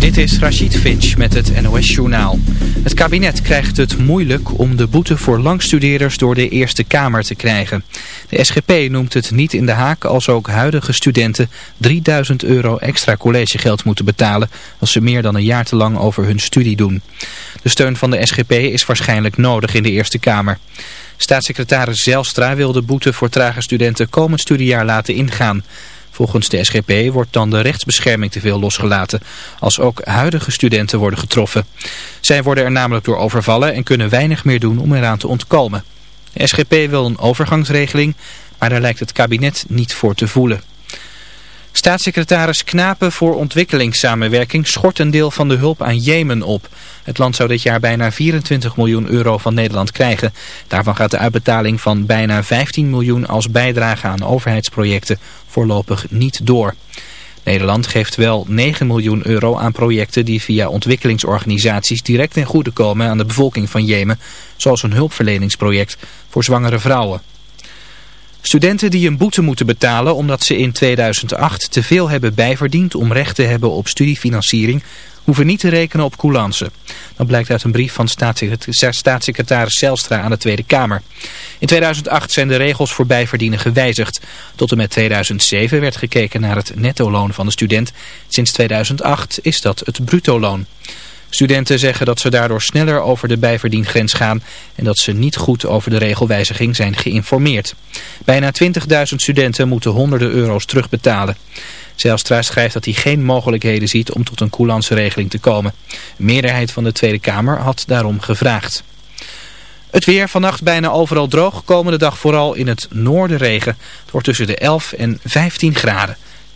Dit is Rachid Finch met het NOS-journaal. Het kabinet krijgt het moeilijk om de boete voor langstudeerders door de Eerste Kamer te krijgen. De SGP noemt het niet in de haak als ook huidige studenten 3000 euro extra collegegeld moeten betalen als ze meer dan een jaar te lang over hun studie doen. De steun van de SGP is waarschijnlijk nodig in de Eerste Kamer. Staatssecretaris Zelstra wil de boete voor trage studenten komend studiejaar laten ingaan. Volgens de SGP wordt dan de rechtsbescherming te veel losgelaten, als ook huidige studenten worden getroffen. Zij worden er namelijk door overvallen en kunnen weinig meer doen om eraan te ontkomen. De SGP wil een overgangsregeling, maar daar lijkt het kabinet niet voor te voelen. Staatssecretaris Knapen voor ontwikkelingssamenwerking schort een deel van de hulp aan Jemen op. Het land zou dit jaar bijna 24 miljoen euro van Nederland krijgen. Daarvan gaat de uitbetaling van bijna 15 miljoen als bijdrage aan overheidsprojecten voorlopig niet door. Nederland geeft wel 9 miljoen euro aan projecten die via ontwikkelingsorganisaties direct ten goede komen aan de bevolking van Jemen, zoals een hulpverleningsproject voor zwangere vrouwen. Studenten die een boete moeten betalen omdat ze in 2008 te veel hebben bijverdiend om recht te hebben op studiefinanciering, hoeven niet te rekenen op coulance. Dat blijkt uit een brief van staatssecretaris Zelstra aan de Tweede Kamer. In 2008 zijn de regels voor bijverdienen gewijzigd. Tot en met 2007 werd gekeken naar het netto-loon van de student. Sinds 2008 is dat het bruto-loon. Studenten zeggen dat ze daardoor sneller over de bijverdiengrens gaan en dat ze niet goed over de regelwijziging zijn geïnformeerd. Bijna 20.000 studenten moeten honderden euro's terugbetalen. Zijlstra schrijft dat hij geen mogelijkheden ziet om tot een regeling te komen. Een meerderheid van de Tweede Kamer had daarom gevraagd. Het weer vannacht bijna overal droog, komende dag vooral in het noorden regen. Het wordt tussen de 11 en 15 graden.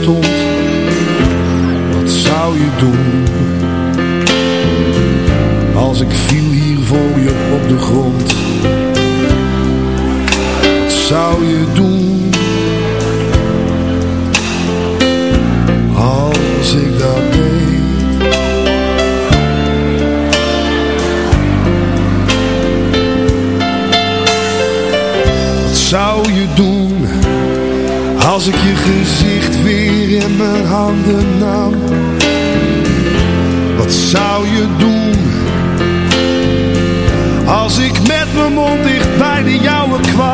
stond, wat zou je doen? Als ik viel hier voor je op de grond, wat zou je doen? Als ik dat deed. Wat zou je doen als ik je gezien wat zou je doen? Als ik met mijn mond dicht bij de jouwe kwam.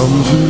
van vuur.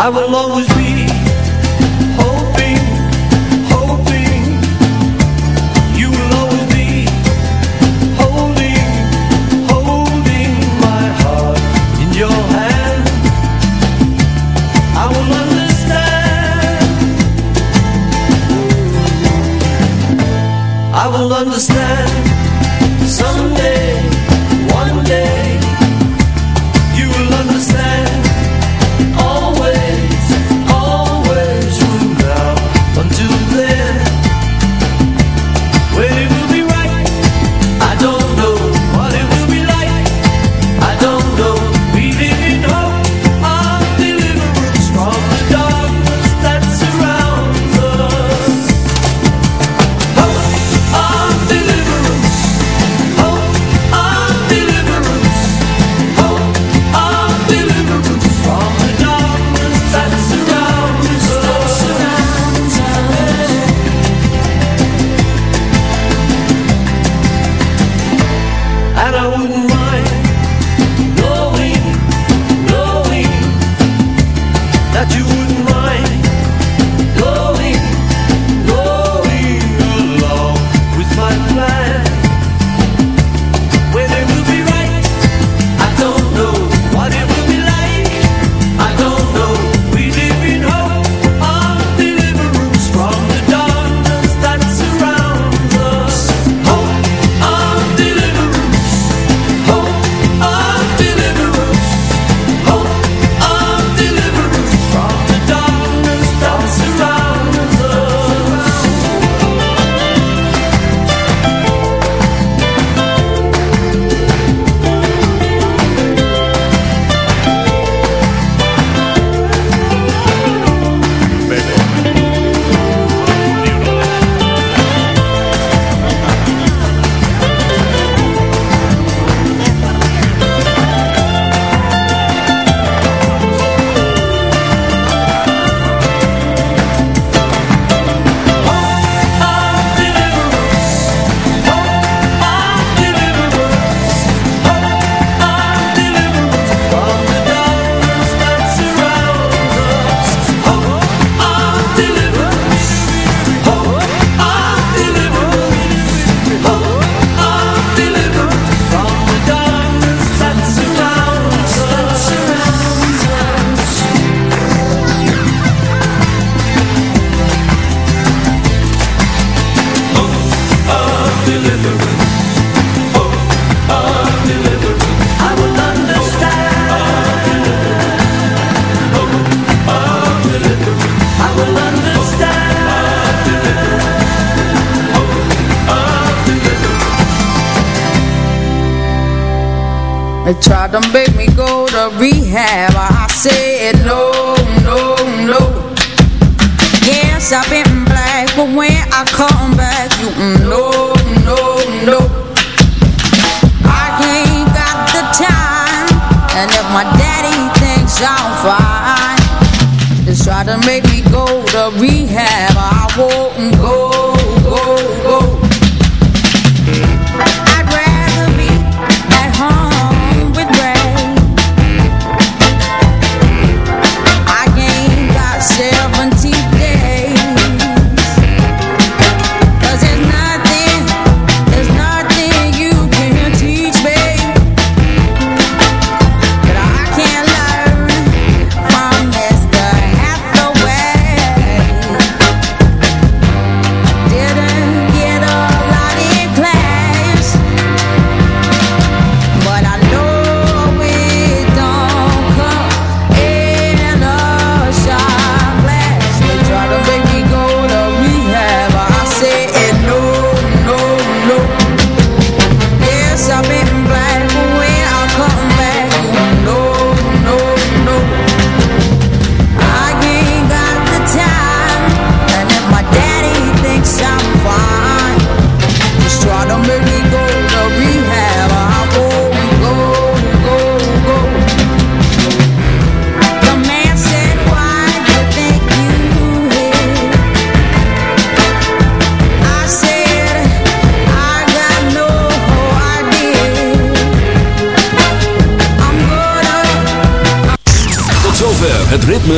I will always be rehab. I won't